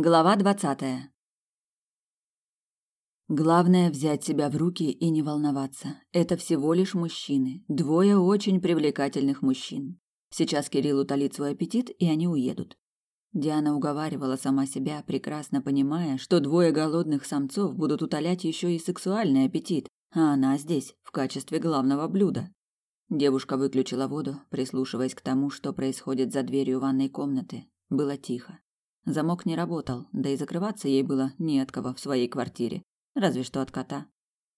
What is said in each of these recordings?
Глава двадцатая. Главное взять себя в руки и не волноваться. Это всего лишь мужчины, двое очень привлекательных мужчин. Сейчас Кирилл утолит свой аппетит, и они уедут. Диана уговаривала сама себя, прекрасно понимая, что двое голодных самцов будут утолять еще и сексуальный аппетит, а она здесь в качестве главного блюда. Девушка выключила воду, прислушиваясь к тому, что происходит за дверью ванной комнаты. Было тихо. Замок не работал, да и закрываться ей было не от кого в своей квартире, разве что от кота.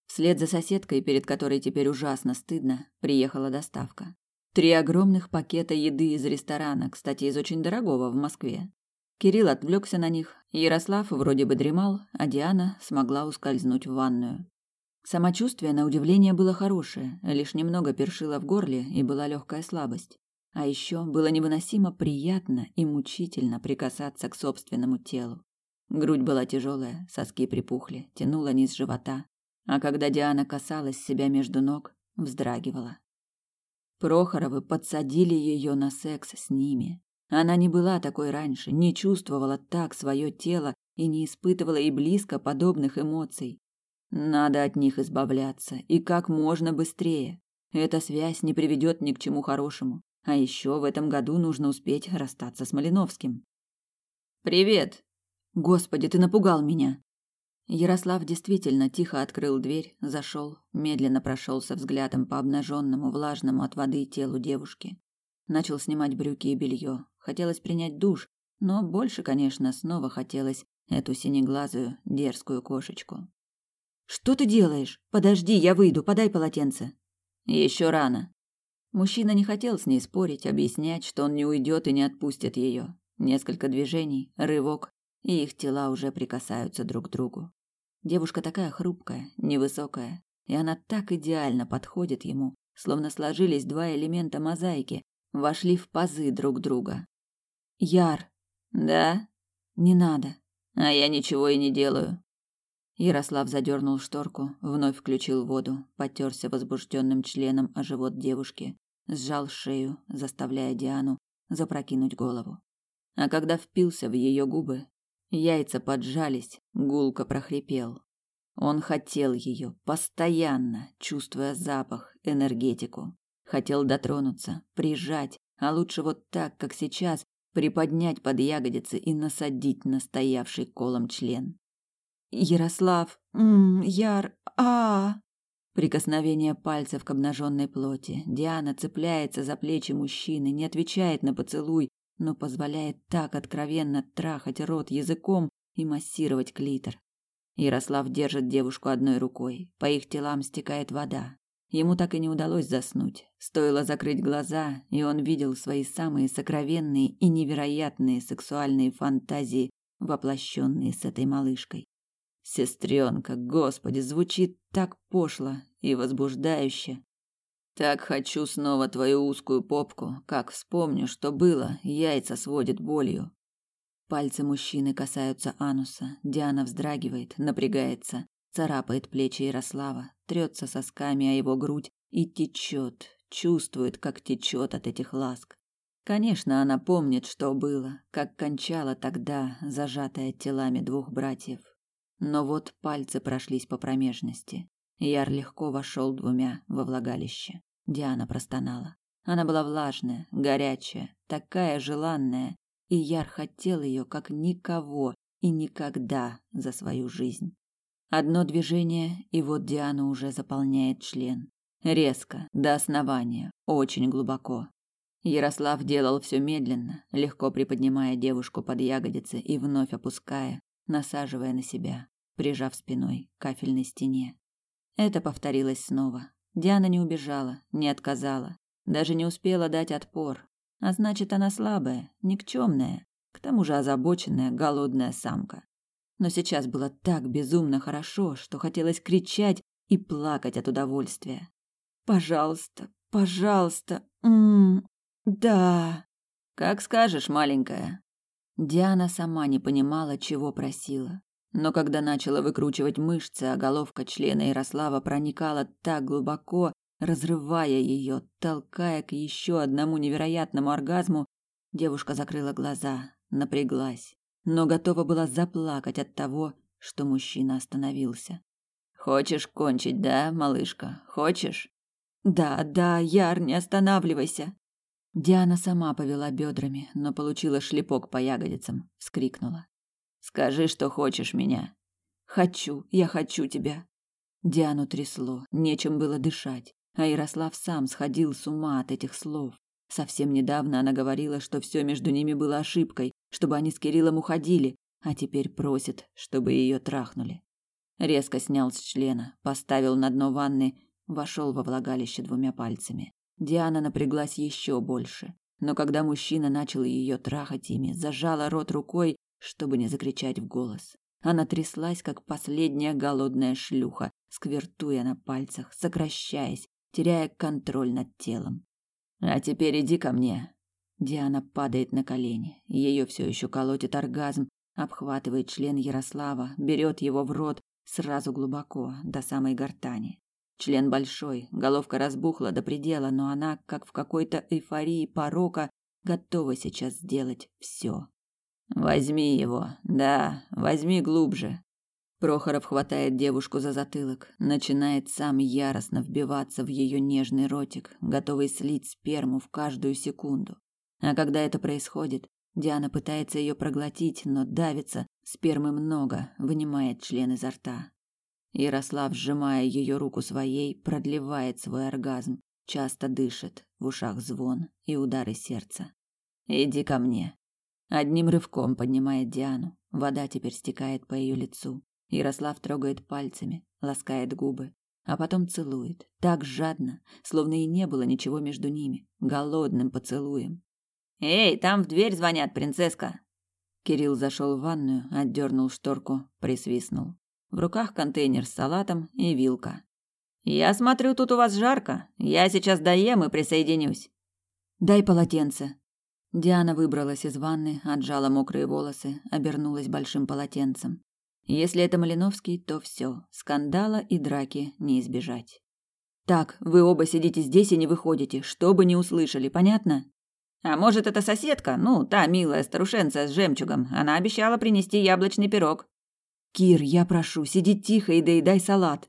Вслед за соседкой, перед которой теперь ужасно стыдно, приехала доставка. Три огромных пакета еды из ресторана, кстати, из очень дорогого в Москве. Кирилл отвлекся на них, Ярослав вроде бы дремал, а Диана смогла ускользнуть в ванную. Самочувствие, на удивление, было хорошее, лишь немного першило в горле и была легкая слабость. А еще было невыносимо приятно и мучительно прикасаться к собственному телу. Грудь была тяжелая, соски припухли, тянула низ живота. А когда Диана касалась себя между ног, вздрагивала. Прохоровы подсадили ее на секс с ними. Она не была такой раньше, не чувствовала так свое тело и не испытывала и близко подобных эмоций. Надо от них избавляться, и как можно быстрее. Эта связь не приведет ни к чему хорошему. А еще в этом году нужно успеть расстаться с Малиновским. Привет. Господи, ты напугал меня. Ярослав действительно тихо открыл дверь, зашел, медленно прошелся взглядом по обнаженному, влажному от воды телу девушки. Начал снимать брюки и белье. Хотелось принять душ, но больше, конечно, снова хотелось эту синеглазую, дерзкую кошечку. Что ты делаешь? Подожди, я выйду, подай полотенце. Еще рано. Мужчина не хотел с ней спорить, объяснять, что он не уйдет и не отпустит ее. Несколько движений, рывок, и их тела уже прикасаются друг к другу. Девушка такая хрупкая, невысокая, и она так идеально подходит ему, словно сложились два элемента мозаики, вошли в пазы друг друга. Яр. Да? Не надо. А я ничего и не делаю. Ярослав задернул шторку, вновь включил воду, потерся возбужденным членом о живот девушки, сжал шею, заставляя Диану запрокинуть голову. А когда впился в ее губы, яйца поджались, гулко прохрипел. Он хотел ее постоянно, чувствуя запах, энергетику. Хотел дотронуться, прижать, а лучше вот так, как сейчас, приподнять под ягодицы и насадить на стоявший колом член. Ярослав, м, Яр, а, Прикосновение пальцев к обнаженной плоти. Диана цепляется за плечи мужчины, не отвечает на поцелуй, но позволяет так откровенно трахать рот языком и массировать клитор. Ярослав держит девушку одной рукой. По их телам стекает вода. Ему так и не удалось заснуть. Стоило закрыть глаза, и он видел свои самые сокровенные и невероятные сексуальные фантазии, воплощенные с этой малышкой. Сестренка, господи, звучит так пошло и возбуждающе. Так хочу снова твою узкую попку, как вспомню, что было, яйца сводит болью. Пальцы мужчины касаются ануса. Диана вздрагивает, напрягается, царапает плечи Ярослава, трется сосками о его грудь и течет, чувствует, как течет от этих ласк. Конечно, она помнит, что было, как кончала тогда, зажатая телами двух братьев. Но вот пальцы прошлись по промежности. Яр легко вошел двумя во влагалище. Диана простонала. Она была влажная, горячая, такая желанная, и Яр хотел ее как никого и никогда за свою жизнь. Одно движение, и вот Диана уже заполняет член. Резко, до основания, очень глубоко. Ярослав делал все медленно, легко приподнимая девушку под ягодицы и вновь опуская, насаживая на себя, прижав спиной к кафельной стене. Это повторилось снова. Диана не убежала, не отказала, даже не успела дать отпор. А значит, она слабая, никчемная, к тому же озабоченная, голодная самка. Но сейчас было так безумно хорошо, что хотелось кричать и плакать от удовольствия. Пожалуйста, пожалуйста. М -м, да. Как скажешь, маленькая. Диана сама не понимала, чего просила. Но когда начала выкручивать мышцы, а головка члена Ярослава проникала так глубоко, разрывая ее, толкая к еще одному невероятному оргазму, девушка закрыла глаза, напряглась, но готова была заплакать от того, что мужчина остановился. Хочешь кончить, да, малышка? Хочешь? Да, да, Яр, не останавливайся. Диана сама повела бедрами, но получила шлепок по ягодицам, вскрикнула. Скажи, что хочешь меня. Хочу, я хочу тебя. Диану трясло, нечем было дышать, а Ярослав сам сходил с ума от этих слов. Совсем недавно она говорила, что все между ними было ошибкой, чтобы они с Кириллом уходили, а теперь просит, чтобы ее трахнули. Резко снял с члена, поставил на дно ванны, вошел во влагалище двумя пальцами. Диана напряглась еще больше, но когда мужчина начал ее трахать ими, зажала рот рукой, чтобы не закричать в голос. Она тряслась, как последняя голодная шлюха, сквертуя на пальцах, сокращаясь, теряя контроль над телом. «А теперь иди ко мне», Диана падает на колени. Ее все еще колотит оргазм, обхватывает член Ярослава, берет его в рот сразу глубоко, до самой гортани. Член большой, головка разбухла до предела, но она, как в какой-то эйфории порока, готова сейчас сделать все. Возьми его. Да, возьми глубже. Прохоров хватает девушку за затылок, начинает сам яростно вбиваться в ее нежный ротик, готовый слить сперму в каждую секунду. А когда это происходит, Диана пытается ее проглотить, но давится, спермы много, вынимает член изо рта. Ярослав, сжимая ее руку своей, продлевает свой оргазм, часто дышит, в ушах звон и удары сердца. «Иди ко мне». Одним рывком поднимает Диану. Вода теперь стекает по ее лицу. Ярослав трогает пальцами, ласкает губы, а потом целует, так жадно, словно и не было ничего между ними, голодным поцелуем. Эй, там в дверь звонят, принцесска. Кирилл зашел в ванную, отдернул шторку, присвистнул. В руках контейнер с салатом и вилка. Я смотрю, тут у вас жарко. Я сейчас доем и присоединюсь. Дай полотенце. Диана выбралась из ванны, отжала мокрые волосы, обернулась большим полотенцем. Если это Малиновский, то все, скандала и драки не избежать. Так, вы оба сидите здесь и не выходите, чтобы не услышали, понятно? А может, это соседка? Ну, та милая старушенция с жемчугом. Она обещала принести яблочный пирог. Кир, я прошу, сиди тихо и доедай салат.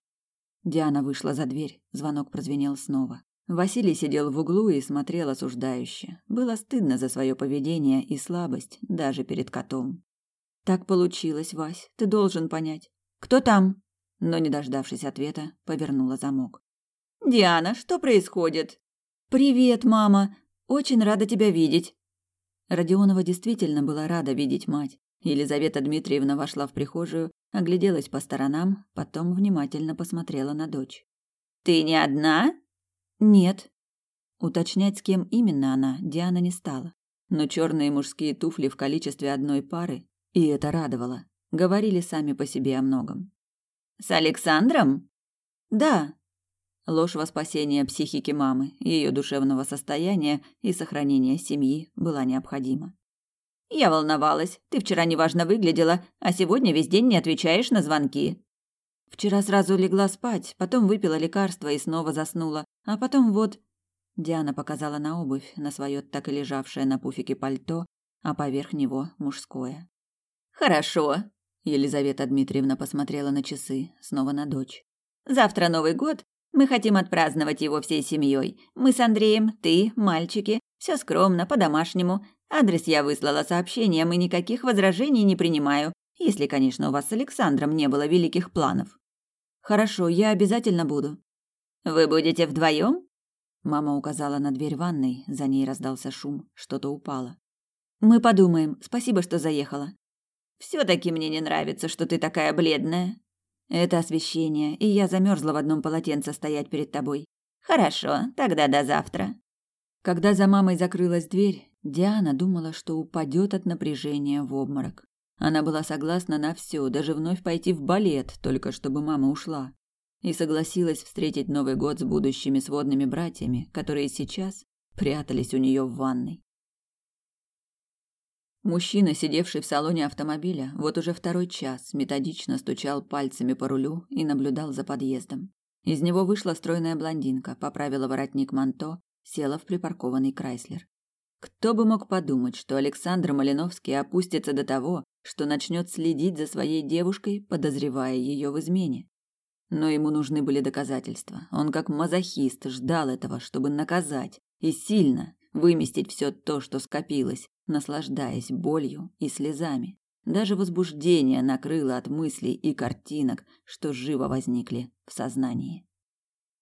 Диана вышла за дверь. Звонок прозвенел снова. Василий сидел в углу и смотрел осуждающе. Было стыдно за свое поведение и слабость, даже перед котом. Так получилось, Вась, ты должен понять. Кто там? Но не дождавшись ответа, повернула замок. Диана, что происходит? Привет, мама. Очень рада тебя видеть. Родионова действительно была рада видеть мать. Елизавета Дмитриевна вошла в прихожую, огляделась по сторонам, потом внимательно посмотрела на дочь. Ты не одна? Нет. Уточнять, с кем именно она, Диана не стала. Но черные мужские туфли в количестве одной пары, и это радовало, говорили сами по себе о многом. С Александром? Да, Ложь во спасение психики мамы, ее душевного состояния и сохранения семьи была необходима. Я волновалась. Ты вчера неважно выглядела, а сегодня весь день не отвечаешь на звонки. Вчера сразу легла спать, потом выпила лекарство и снова заснула, а потом вот Диана показала на обувь, на свое так и лежавшее на пуфике пальто, а поверх него мужское. Хорошо. Елизавета Дмитриевна посмотрела на часы, снова на дочь. Завтра Новый год, мы хотим отпраздновать его всей семьей. Мы с Андреем, ты, мальчики. Все скромно, по-домашнему. Адрес я выслала сообщением и никаких возражений не принимаю, если, конечно, у вас с Александром не было великих планов. Хорошо, я обязательно буду. Вы будете вдвоем? Мама указала на дверь ванной, за ней раздался шум, что-то упало. Мы подумаем. Спасибо, что заехала. все таки мне не нравится, что ты такая бледная. Это освещение, и я замерзла в одном полотенце стоять перед тобой. Хорошо, тогда до завтра. Когда за мамой закрылась дверь, Диана думала, что упадет от напряжения в обморок. Она была согласна на все, даже вновь пойти в балет, только чтобы мама ушла. И согласилась встретить Новый год с будущими сводными братьями, которые сейчас прятались у нее в ванной. Мужчина, сидевший в салоне автомобиля, вот уже второй час методично стучал пальцами по рулю и наблюдал за подъездом. Из него вышла стройная блондинка, поправила воротник манто, села в припаркованный Крайслер. Кто бы мог подумать, что Александр Малиновский опустится до того, что начнет следить за своей девушкой, подозревая ее в измене. Но ему нужны были доказательства. Он как мазохист ждал этого, чтобы наказать и сильно выместить все то, что скопилось, наслаждаясь болью и слезами. Даже возбуждение накрыло от мыслей и картинок, что живо возникли в сознании.